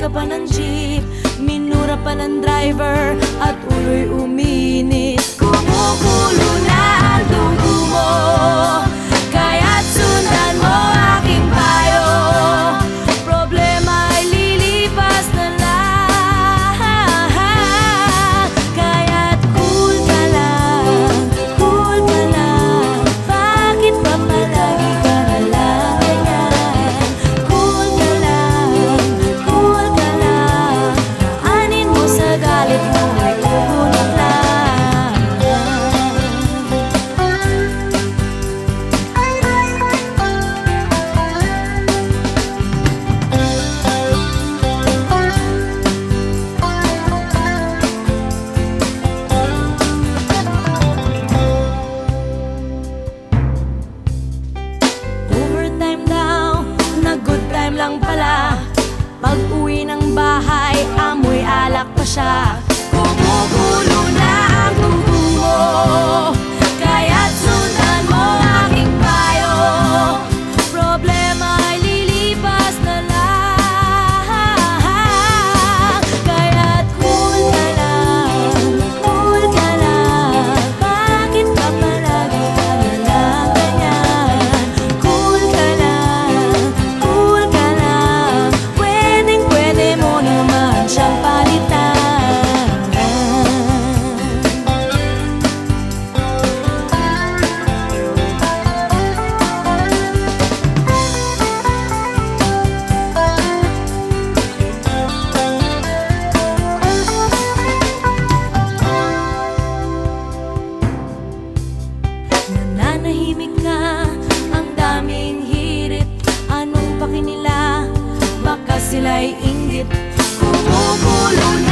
ka pa ng jeep. Minura pa ng driver at ulo'y uminis. Pag uwi ng bahay, amoy alak pa siya. Kumukulo na ang buho Nanahimik na ang daming hirit Anong pakinila? Baka sila'y inggit Kumukulo na